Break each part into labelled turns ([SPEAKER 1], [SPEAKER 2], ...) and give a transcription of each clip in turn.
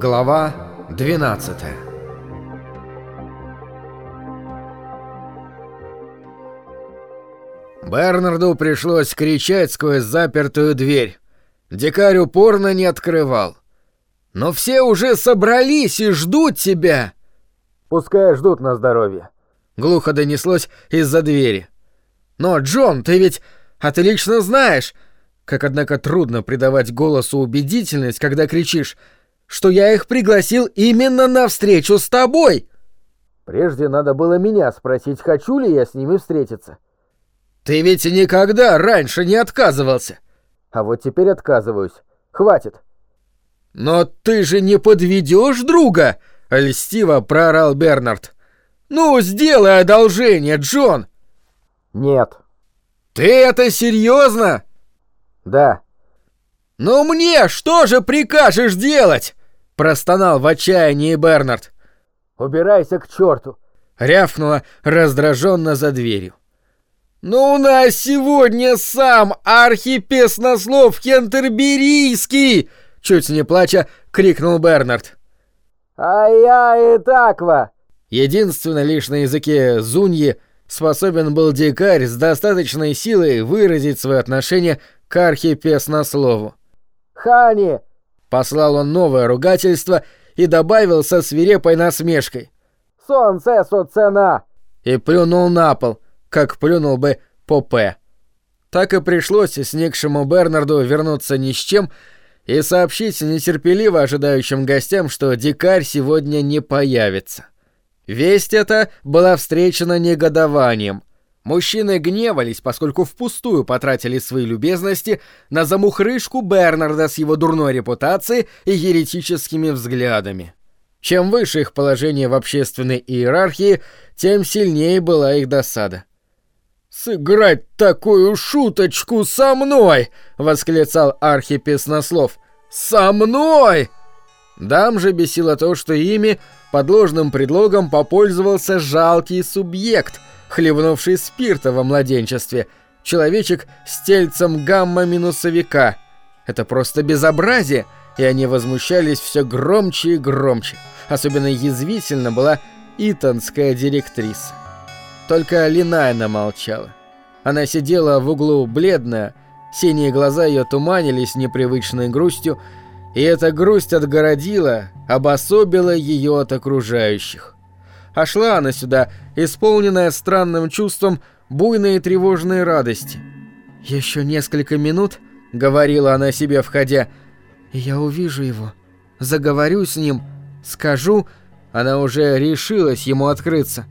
[SPEAKER 1] Глава 12 Бернарду пришлось кричать сквозь запертую дверь. Дикарь упорно не открывал. «Но все уже собрались и ждут тебя!»
[SPEAKER 2] «Пускай ждут на здоровье», —
[SPEAKER 1] глухо донеслось из-за двери. «Но, Джон, ты ведь отлично знаешь, как, однако, трудно придавать голосу убедительность, когда кричишь, что я их пригласил именно на встречу с тобой!»
[SPEAKER 2] «Прежде надо было меня спросить, хочу ли я с ними встретиться».
[SPEAKER 1] «Ты ведь никогда раньше не отказывался!»
[SPEAKER 2] «А вот теперь отказываюсь. Хватит!»
[SPEAKER 1] «Но ты же не подведешь друга!» — льстиво проорал Бернард. «Ну, сделай одолжение, Джон!»
[SPEAKER 2] «Нет».
[SPEAKER 1] «Ты это серьезно?»
[SPEAKER 2] «Да».
[SPEAKER 1] «Ну мне что же прикажешь делать?» — простонал в отчаянии Бернард.
[SPEAKER 2] «Убирайся к черту!»
[SPEAKER 1] — рявкнула раздраженно за дверью. «Ну у нас сегодня сам архипеснослов Кентерберийский!» — чуть не плача крикнул Бернард.
[SPEAKER 2] «А я и таква!»
[SPEAKER 1] Единственно лишь на языке зуньи способен был дикарь с достаточной силой выразить свое отношение к архипеснослову.
[SPEAKER 2] «Хани!»
[SPEAKER 1] — послал он новое ругательство и добавил со свирепой насмешкой.
[SPEAKER 2] «Солнце цена!»
[SPEAKER 1] И плюнул на пол, как плюнул бы Попе. Так и пришлось сникшему Бернарду вернуться ни с чем и сообщить нетерпеливо ожидающим гостям, что дикарь сегодня не появится. Весть эта была встречена негодованием. Мужчины гневались, поскольку впустую потратили свои любезности на замухрышку Бернарда с его дурной репутацией и еретическими взглядами. Чем выше их положение в общественной иерархии, тем сильнее была их досада. «Сыграть такую шуточку со мной!» — восклицал архипеснослов. «Со мной!» Дам же бесило то, что ими под ложным предлогом попользовался жалкий субъект, хлебнувший спирта во младенчестве, человечек с тельцем гамма-минусовика. Это просто безобразие, и они возмущались все громче и громче. Особенно язвительно была итонская директриса. Только Линайна молчала. Она сидела в углу бледная, синие глаза ее туманились непривычной грустью, и эта грусть отгородила, обособила ее от окружающих. А шла она сюда, исполненная странным чувством буйной и тревожной радости. «Еще несколько минут», — говорила она себе, входя, — «и я увижу его, заговорю с ним, скажу...» Она уже решилась ему открыться,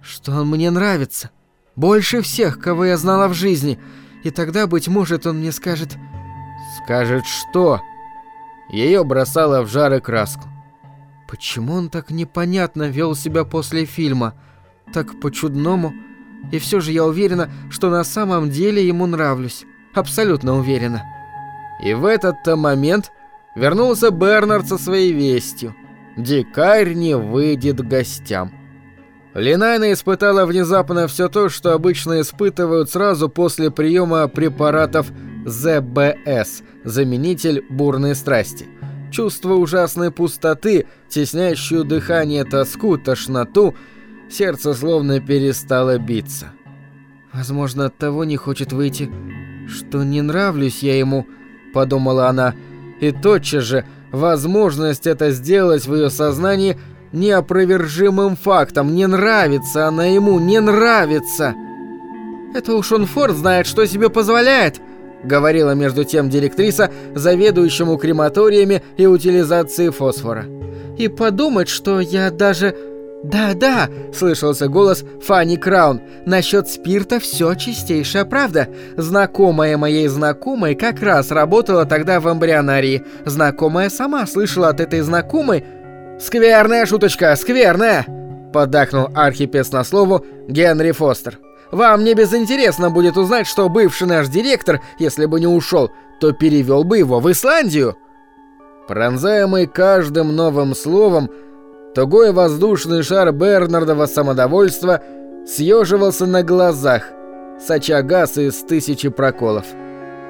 [SPEAKER 1] что он мне нравится. Больше всех, кого я знала в жизни. И тогда, быть может, он мне скажет... Скажет что? Ее бросало в жар и краску. Почему он так непонятно вел себя после фильма? Так по-чудному. И все же я уверена, что на самом деле ему нравлюсь. Абсолютно уверена. И в этот-то момент вернулся Бернард со своей вестью. Дикарь не выйдет гостям. Линайна испытала внезапно все то, что обычно испытывают сразу после приема препаратов ЗБС – заменитель бурной страсти. Чувство ужасной пустоты, теснящую дыхание тоску, тошноту, сердце словно перестало биться. «Возможно, от того не хочет выйти, что не нравлюсь я ему», – подумала она, и тотчас же возможность это сделать в ее сознании – неопровержимым фактом. Не нравится она ему, не нравится. Это уж он Форд знает, что себе позволяет, говорила между тем директриса, заведующему крематориями и утилизацией фосфора. И подумать, что я даже... «Да-да», — слышался голос Фанни Краун, — «насчет спирта все чистейшая правда. Знакомая моей знакомой как раз работала тогда в эмбрионарии. Знакомая сама слышала от этой знакомой, «Скверная шуточка, скверная!» — поддакнул архипец на слову Генри Фостер. «Вам не безинтересно будет узнать, что бывший наш директор, если бы не ушел, то перевел бы его в Исландию!» Пронзаемый каждым новым словом, тугой воздушный шар Бернардова самодовольства съеживался на глазах, соча газ из тысячи проколов.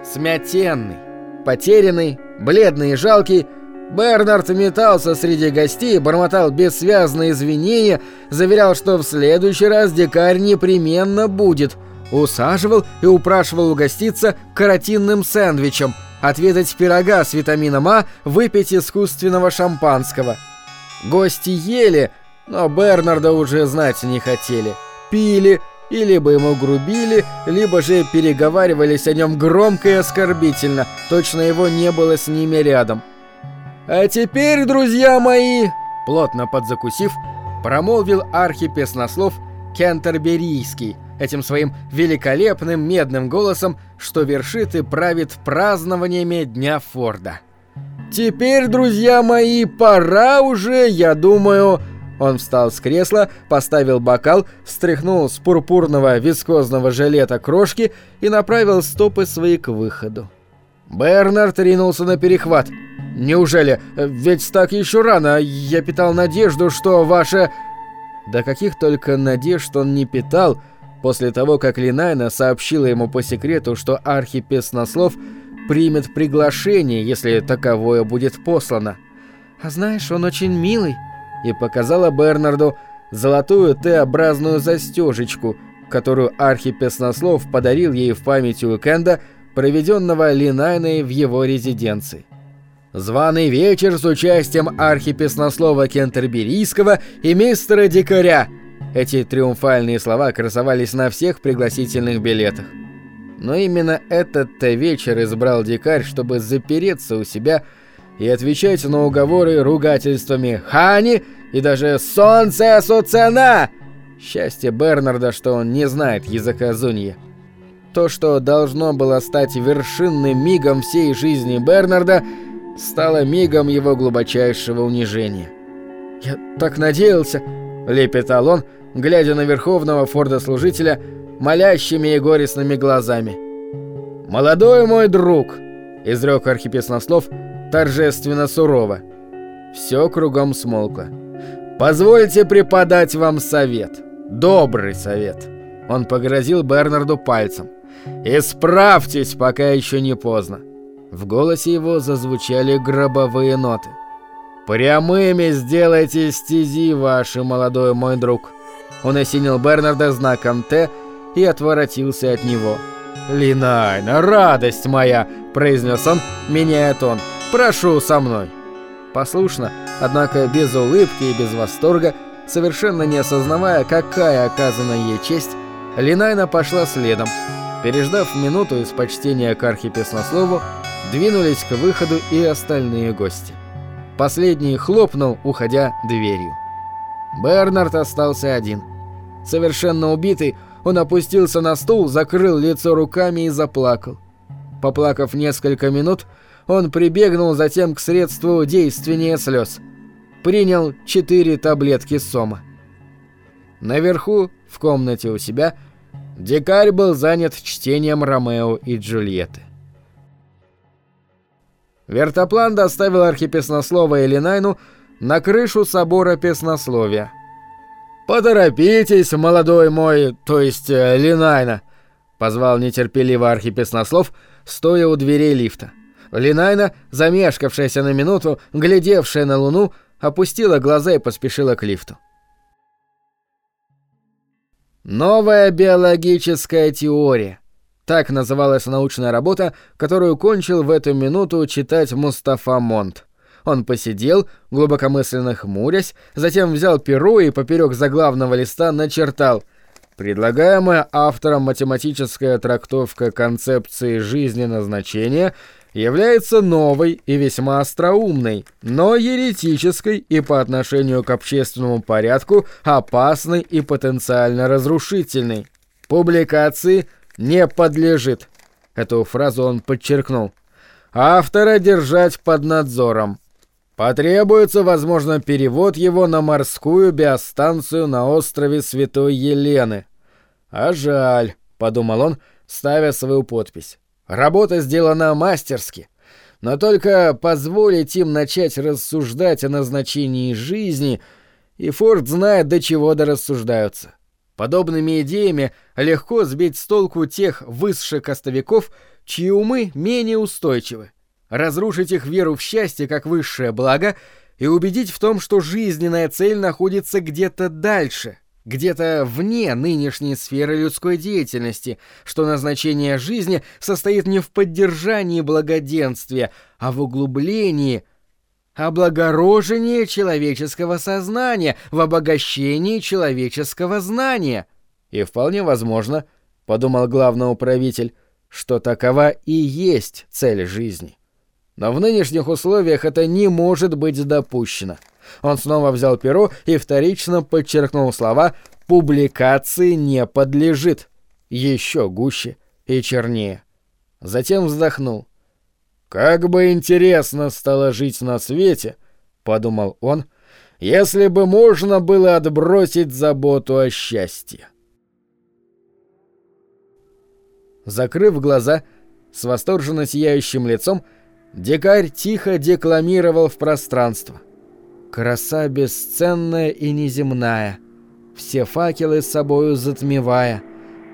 [SPEAKER 1] Смятенный, потерянный, бледный и жалкий — Бернард метался среди гостей, бормотал бессвязные извинения, заверял, что в следующий раз дикарь непременно будет. Усаживал и упрашивал угоститься каротинным сэндвичем, отведать пирога с витамином А, выпить искусственного шампанского. Гости ели, но Бернарда уже знать не хотели. Пили, и либо ему грубили, либо же переговаривались о нем громко и оскорбительно, точно его не было с ними рядом. «А теперь, друзья мои!» Плотно подзакусив, промолвил архипеснослов Кентерберийский этим своим великолепным медным голосом, что вершит и правит празднованиями Дня Форда. «Теперь, друзья мои, пора уже, я думаю...» Он встал с кресла, поставил бокал, стряхнул с пурпурного вискозного жилета крошки и направил стопы свои к выходу. Бернард ринулся на перехват. «Неужели? Ведь так еще рано. Я питал надежду, что ваше...» Да каких только надежд он не питал после того, как Линайна сообщила ему по секрету, что архипеснослов примет приглашение, если таковое будет послано. «А знаешь, он очень милый», и показала Бернарду золотую Т-образную застежечку, которую архипеснослов подарил ей в память уикенда, проведенного Линайной в его резиденции. Званый вечер с участием архипеснослова Кентерберийского и мистера Дикаря. Эти триумфальные слова красовались на всех пригласительных билетах. Но именно этот-то вечер избрал Дикарь, чтобы запереться у себя и отвечать на уговоры ругательствами «Хани» и даже «Солнце Суцена!» Счастье Бернарда, что он не знает языка Зунья. То, что должно было стать вершинным мигом всей жизни Бернарда, стало мигом его глубочайшего унижения. «Я так надеялся», — лепетал он, глядя на верховного фордослужителя молящими и горестными глазами. «Молодой мой друг», — изрек архипеснослов, — торжественно сурово. Все кругом смолкло. «Позвольте преподать вам совет. Добрый совет». Он погрозил Бернарду пальцем. «Исправьтесь, пока еще не поздно». В голосе его зазвучали гробовые ноты. «Прямыми сделайте стези ваши, молодой мой друг». Он осенил Бернарда знаком «Т» и отворотился от него. «Линайна, радость моя!» – произнес он, меняя тон. Прошу со мной!» Послушно, однако без улыбки и без восторга, совершенно не осознавая, какая оказана ей честь, Линайна пошла следом. Переждав минуту из почтения к архипеснослову, двинулись к выходу и остальные гости. Последний хлопнул, уходя дверью. Бернард остался один. Совершенно убитый, он опустился на стул, закрыл лицо руками и заплакал. Поплакав несколько минут, он прибегнул затем к средству действеннее слез. Принял четыре таблетки сома. Наверху, в комнате у себя, дикарь был занят чтением Ромео и Джульетты. Вертоплан доставил архипеснослова Элинайну на крышу собора песнословия. «Поторопитесь, молодой мой, то есть э, Линайна», — позвал нетерпеливо архипеснослов, стоя у дверей лифта. Линайна, замешкавшаяся на минуту, глядевшая на луну, опустила глаза и поспешила к лифту. Новая биологическая теория. Так называлась научная работа, которую кончил в эту минуту читать Мустафа Монт. Он посидел, глубокомысленно хмурясь, затем взял перо и поперек заглавного листа начертал «Предлагаемая автором математическая трактовка концепции жизни назначения является новой и весьма остроумной, но еретической и по отношению к общественному порядку опасной и потенциально разрушительной. Публикации не подлежит. Эту фразу он подчеркнул. Автора держать под надзором. Потребуется, возможно, перевод его на морскую биостанцию на острове Святой Елены. А жаль, подумал он, ставя свою подпись. Работа сделана мастерски. Но только позволить им начать рассуждать о назначении жизни, и Форд знает, до чего дорассуждаются. Подобными идеями легко сбить с толку тех высших костовиков, чьи умы менее устойчивы. разрушить их веру в счастье как высшее благо и убедить в том, что жизненная цель находится где-то дальше, где-то вне нынешней сферы людской деятельности, что назначение жизни состоит не в поддержании благоденствия, а в углублении, облагорожении человеческого сознания, в обогащении человеческого знания. И вполне возможно, — подумал главный управитель, — что такова и есть цель жизни. Но в нынешних условиях это не может быть допущено. — он снова взял перо и вторично подчеркнул слова «публикации не подлежит». Еще гуще и чернее. Затем вздохнул. «Как бы интересно стало жить на свете», — подумал он, — «если бы можно было отбросить заботу о счастье». Закрыв глаза, с восторженно сияющим лицом, дикарь тихо декламировал в пространство — Краса бесценная и неземная, все факелы с собою затмевая.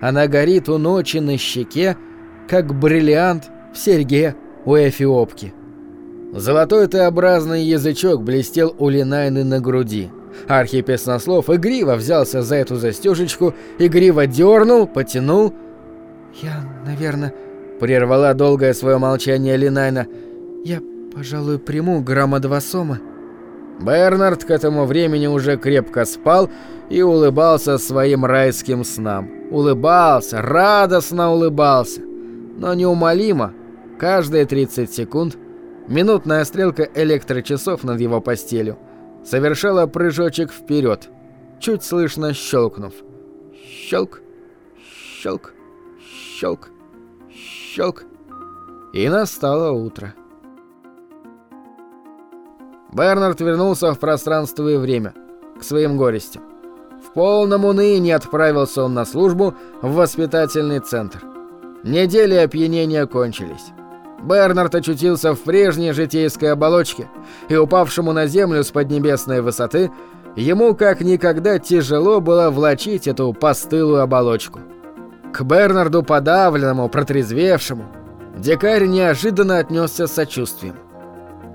[SPEAKER 1] Она горит у ночи на щеке, как бриллиант в серьге у эфиопки. Золотой Т-образный язычок блестел у Линайны на груди. Архипеснослов игриво взялся за эту застежечку, игриво дернул, потянул. «Я, наверное...» — прервала долгое свое молчание Линайна. «Я, пожалуй, приму грамма два сома». Бернард к этому времени уже крепко спал и улыбался своим райским снам. Улыбался, радостно улыбался. Но неумолимо, каждые 30 секунд, минутная стрелка электрочасов над его постелью совершала прыжочек вперед, чуть слышно щелкнув. Щелк, щелк, щелк, щелк. И настало утро. Бернард вернулся в пространство и время, к своим горестям. В полном унынии отправился он на службу в воспитательный центр. Недели опьянения кончились. Бернард очутился в прежней житейской оболочке, и упавшему на землю с поднебесной высоты ему как никогда тяжело было влачить эту постылую оболочку. К Бернарду подавленному, протрезвевшему, дикарь неожиданно отнесся с сочувствием.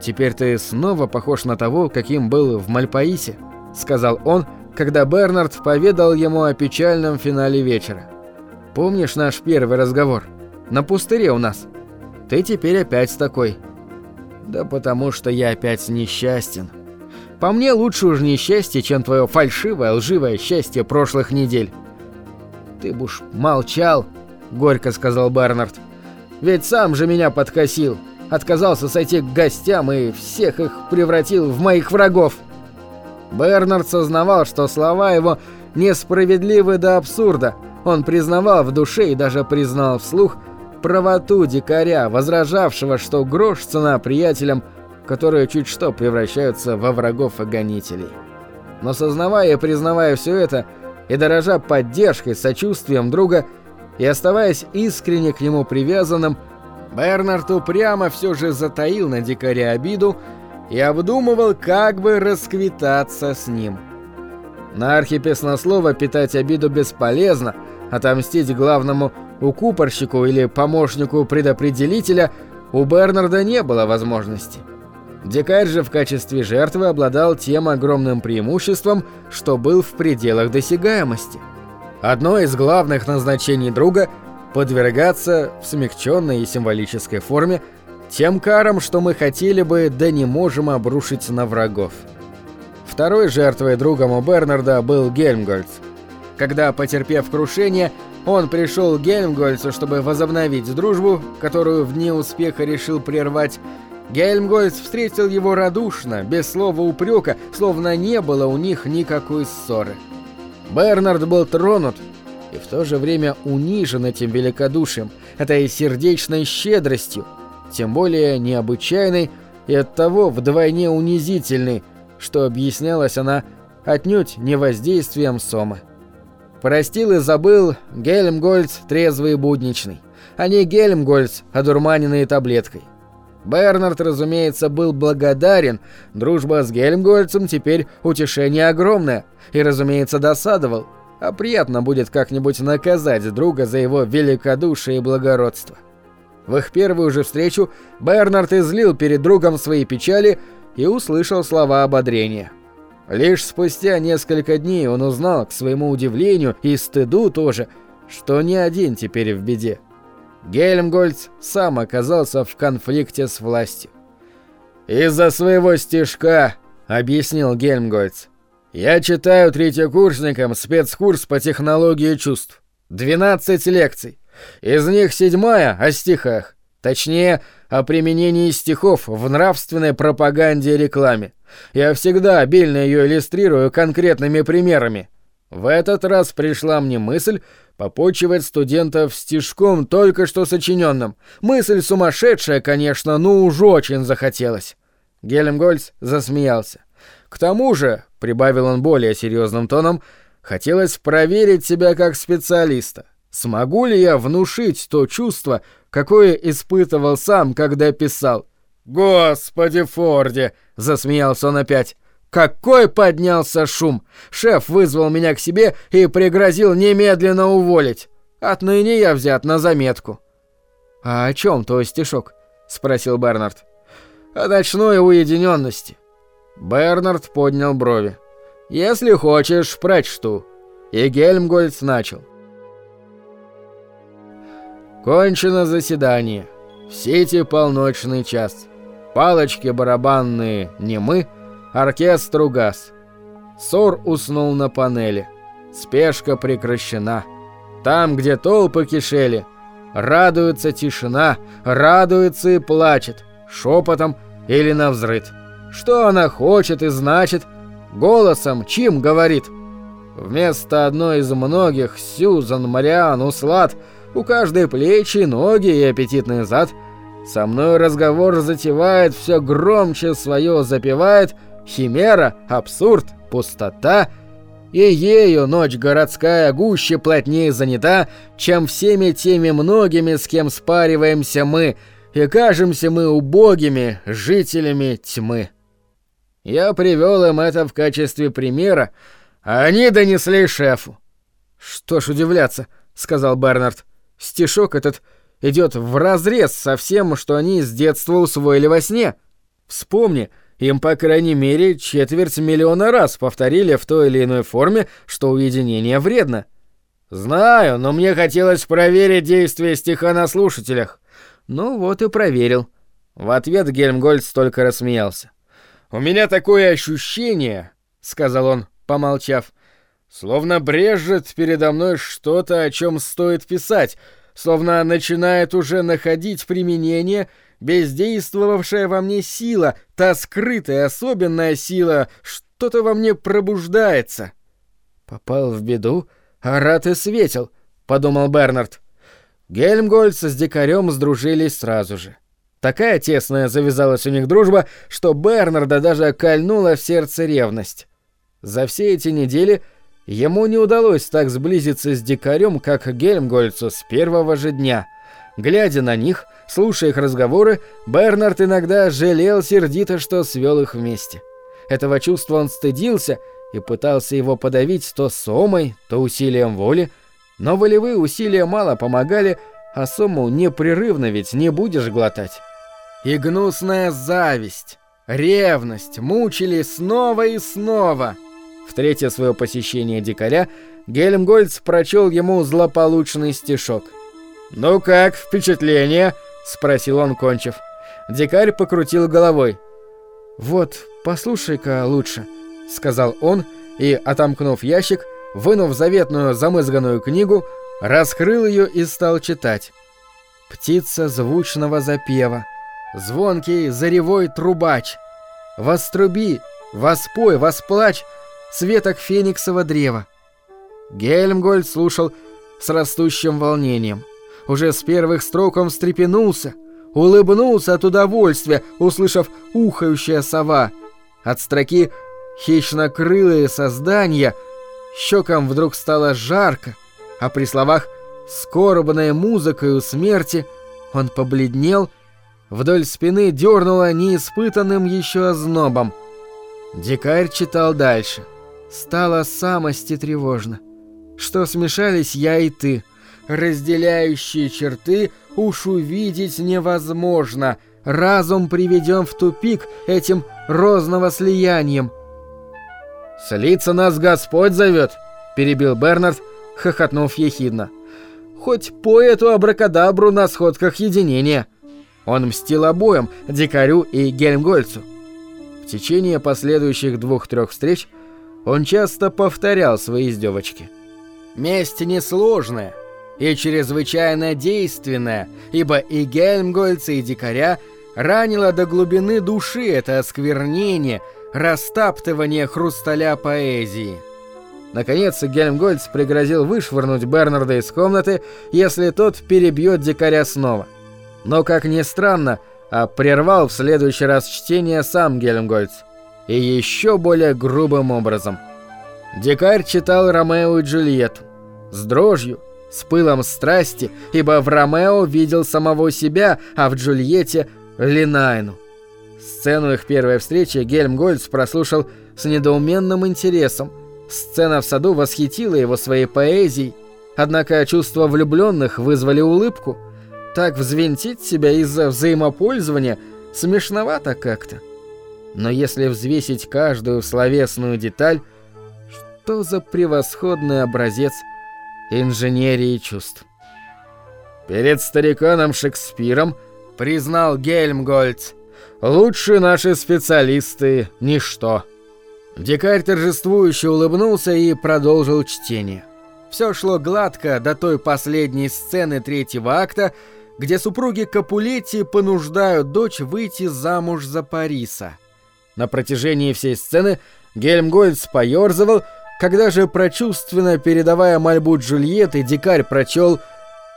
[SPEAKER 1] «Теперь ты снова похож на того, каким был в Мальпаисе», — сказал он, когда Бернард поведал ему о печальном финале вечера. «Помнишь наш первый разговор? На пустыре у нас. Ты теперь опять такой». «Да потому что я опять несчастен. По мне лучше уж несчастье, чем твое фальшивое, лживое счастье прошлых недель». «Ты б уж молчал», — горько сказал Бернард. «Ведь сам же меня подкосил» отказался сойти к гостям и всех их превратил в моих врагов. Бернард сознавал, что слова его несправедливы до абсурда. Он признавал в душе и даже признал вслух правоту дикаря, возражавшего, что грош цена приятелям, которые чуть что превращаются во врагов и гонителей. Но сознавая и признавая все это, и дорожа поддержкой, сочувствием друга, и оставаясь искренне к нему привязанным, Бернард упрямо все же затаил на дикаря обиду и обдумывал, как бы расквитаться с ним. На архипеснослова питать обиду бесполезно, отомстить главному укупорщику или помощнику предопределителя у Бернарда не было возможности. Дикарь же в качестве жертвы обладал тем огромным преимуществом, что был в пределах досягаемости. Одно из главных назначений друга – подвергаться в смягченной и символической форме тем карам, что мы хотели бы, да не можем обрушить на врагов. Второй жертвой другом у Бернарда был Гельмгольц. Когда, потерпев крушение, он пришел к Гельмгольцу, чтобы возобновить дружбу, которую в дни успеха решил прервать, Гельмгольц встретил его радушно, без слова упрека, словно не было у них никакой ссоры. Бернард был тронут и в то же время унижен этим великодушием, этой сердечной щедростью, тем более необычайной и оттого вдвойне унизительной, что объяснялась она отнюдь не воздействием Сомы. Простил и забыл Гельмгольц трезвый и будничный, а не Гельмгольц, одурманенный таблеткой. Бернард, разумеется, был благодарен, дружба с Гельмгольцем теперь утешение огромное, и, разумеется, досадовал – а приятно будет как-нибудь наказать друга за его великодушие и благородство. В их первую же встречу Бернард излил перед другом свои печали и услышал слова ободрения. Лишь спустя несколько дней он узнал, к своему удивлению и стыду тоже, что не один теперь в беде. Гельмгольц сам оказался в конфликте с властью. «Из-за своего стишка», — объяснил Гельмгольц, — «я читаю третьекурсникам спецкурс по технологии чувств. 12 лекций. Из них седьмая о стихах. Точнее, о применении стихов в нравственной пропаганде и рекламе. Я всегда обильно ее иллюстрирую конкретными примерами. В этот раз пришла мне мысль попочивать студентов стишком только что сочиненным. Мысль сумасшедшая, конечно, но уж очень захотелось. Гелемгольц засмеялся. К тому же, прибавил он более серьезным тоном, хотелось проверить себя как специалиста. Смогу ли я внушить то чувство, какое испытывал сам, когда писал? «Господи, Форди!» — засмеялся он опять. Какой поднялся шум! Шеф вызвал меня к себе и пригрозил немедленно уволить. Отныне я взят на заметку. «А о чем твой стишок?» — спросил Бернард. «О ночной уединенности». Бернард поднял брови. «Если хочешь, прочту». И Гельмгольц начал. Кончено заседание. В сети полночный час. Палочки барабанные не мы, оркестр угас. Сор уснул на панели. Спешка прекращена. Там, где толпы кишели, радуется тишина, радуется и плачет, шепотом или навзрыд. Что она хочет и значит, голосом чим говорит. Вместо одной из многих Сьюзан, Мариан, Услад — у каждой плечи, ноги и аппетитный зад. Со мной разговор затевает, все громче свое запевает, химера, абсурд, пустота. И ею ночь городская гуще плотнее занята, чем всеми теми многими, с кем спариваемся мы, и кажемся мы убогими жителями тьмы. Я привел им это в качестве примера, а они донесли шефу. «Что ж удивляться», — сказал Бернард. Стишок этот идет вразрез со всем, что они с детства усвоили во сне. Вспомни, им, по крайней мере, четверть миллиона раз повторили в той или иной форме, что уединение вредно. Знаю, но мне хотелось проверить действие стиха на слушателях. Ну вот и проверил. В ответ Гельмгольц только рассмеялся. «У меня такое ощущение», — сказал он, помолчав, — Словно брежет передо мной что-то, о чем стоит писать, словно начинает уже находить применение бездействовавшая во мне сила, та скрытая особенная сила, что-то во мне пробуждается. Попал в беду, а рад и светил, подумал Бернард. Гельмгольц с дикарем сдружились сразу же. Такая тесная завязалась у них дружба, что Бернарда даже кольнула в сердце ревность. За все эти недели Ему не удалось так сблизиться с дикарем, как Гельмгольцу с первого же дня. Глядя на них, слушая их разговоры, Бернард иногда жалел сердито, что свел их вместе. Этого чувства он стыдился и пытался его подавить то сомой, то усилием воли, но волевые усилия мало помогали, а сому непрерывно ведь не будешь глотать. И гнусная зависть, ревность мучили снова и снова — в третье свое посещение дикаря Гельмгольц прочел ему злополучный стишок. «Ну как, впечатление?» — спросил он, кончив. Дикарь покрутил головой. «Вот, послушай-ка лучше», — сказал он и, отомкнув ящик, вынув заветную замызганную книгу, раскрыл ее и стал читать. «Птица звучного запева, звонкий заревой трубач, воструби, воспой, восплачь, светок фениксового древа. Гельмгольд слушал с растущим волнением. Уже с первых строк он встрепенулся, улыбнулся от удовольствия, услышав ухающая сова. От строки «хищнокрылые создания» щекам вдруг стало жарко, а при словах «скорбная музыка у смерти» он побледнел, вдоль спины дернуло неиспытанным еще ознобом. Дикарь читал дальше. Стало самости тревожно. Что смешались я и ты. разделяющие черты уж увидеть невозможно. Разум приведен в тупик этим розного слиянием.
[SPEAKER 2] «Слиться нас Господь зовет», — перебил Бернард, хохотнув ехидно. «Хоть поэту абракадабру на сходках единения». Он мстил обоим, дикарю и Гельмгольцу. В течение последующих двух-трех встреч он часто повторял свои издевочки. Месть несложная и чрезвычайно действенная, ибо и Гельмгольца, и дикаря ранило до глубины души это осквернение, растаптывание хрусталя поэзии. Наконец, Гельмгольц пригрозил вышвырнуть Бернарда из комнаты, если тот перебьет дикаря снова. Но, как ни странно, а прервал в следующий раз чтение сам Гельмгольц. И еще более грубым образом. Дикарь читал Ромео и Джульетту. С дрожью, с пылом страсти, ибо в Ромео видел самого себя, а в Джульетте — Линайну. Сцену их первой встречи Гельмгольц прослушал с недоуменным интересом. Сцена в саду восхитила его своей поэзией, однако чувства влюбленных вызвали улыбку — так взвинтить себя из-за взаимопользования смешновато как-то. Но если взвесить каждую словесную деталь, что за превосходный образец инженерии чувств. Перед стариканом Шекспиром признал Гельмгольц, лучше наши специалисты — ничто. Дикарь торжествующе улыбнулся и продолжил чтение. Все шло гладко до той последней сцены третьего акта, где супруги Капулетти понуждают дочь выйти замуж за Париса. На протяжении всей сцены Гельмгольц поёрзывал, когда же, прочувственно передавая мольбу Джульетты, дикарь прочел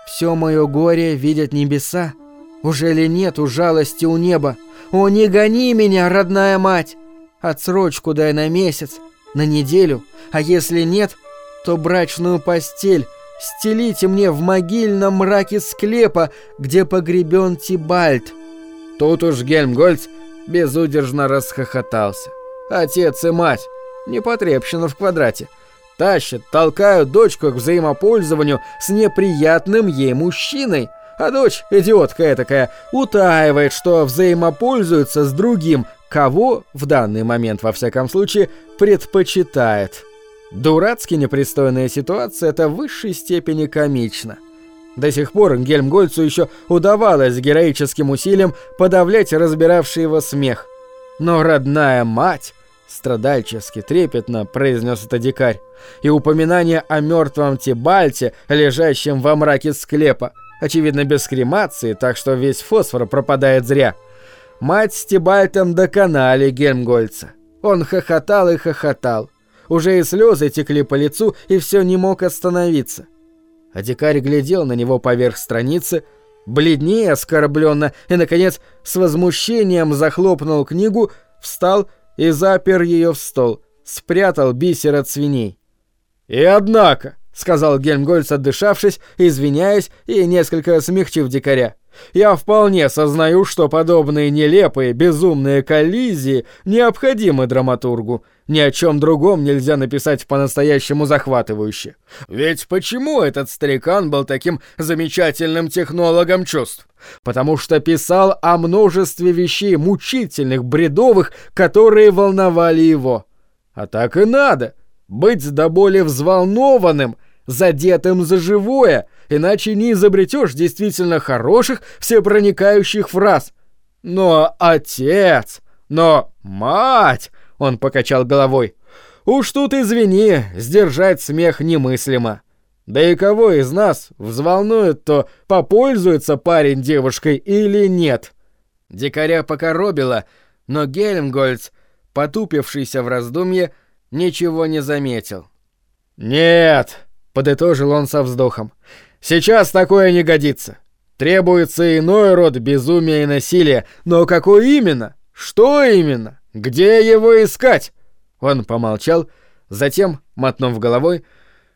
[SPEAKER 2] «Все мое горе видят небеса, уже ли нету жалости у неба? О, не гони меня, родная мать! Отсрочку дай на месяц, на неделю, а если нет, то брачную постель, стелите мне в могильном мраке склепа, где погребен Тибальт». Тут уж Гельмгольц безудержно расхохотался. Отец и мать, непотребщина в квадрате, тащат, толкают дочку к взаимопользованию с неприятным ей мужчиной, а дочь, идиотка такая, утаивает, что взаимопользуется с другим, кого, в данный момент во всяком случае, предпочитает. Дурацки непристойная ситуация — это в высшей степени комично. До сих пор Гельмгольцу еще удавалось героическим усилием подавлять разбиравший его смех. Но родная мать, страдальчески трепетно произнес это дикарь, и упоминание о мертвом Тибальте, лежащем во мраке склепа, очевидно без кремации, так что весь фосфор пропадает зря. Мать с Тибальтом доконали Гельмгольца. Он хохотал и хохотал. Уже и слезы текли по лицу, и все не мог остановиться. А дикарь глядел на него поверх страницы, бледнее оскорбленно, и, наконец, с возмущением захлопнул книгу, встал и запер ее в стол, спрятал бисер от свиней. «И однако», — сказал Гельмгольц, отдышавшись, извиняясь и несколько смягчив дикаря, — я вполне сознаю, что подобные нелепые, безумные коллизии необходимы драматургу. Ни о чем другом нельзя написать по-настоящему захватывающе. Ведь почему этот старикан был таким замечательным технологом чувств? Потому что писал о множестве вещей мучительных, бредовых, которые волновали его. А так и надо. Быть до боли взволнованным, задетым за живое — иначе не изобретешь действительно хороших, всепроникающих фраз. Но отец, но мать, он покачал головой. Уж тут извини, сдержать смех немыслимо. Да и кого из нас взволнует то, попользуется парень девушкой или нет? Дикаря покоробило, но Гельмгольц, потупившийся в раздумье, ничего не заметил. «Нет», — подытожил он со вздохом, Сейчас такое не годится. Требуется иной род безумия и насилия, но какой именно? Что именно? Где его искать? Он помолчал, затем, мотнув головой,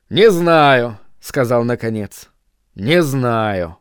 [SPEAKER 2] «Не знаю», — сказал наконец. «Не знаю».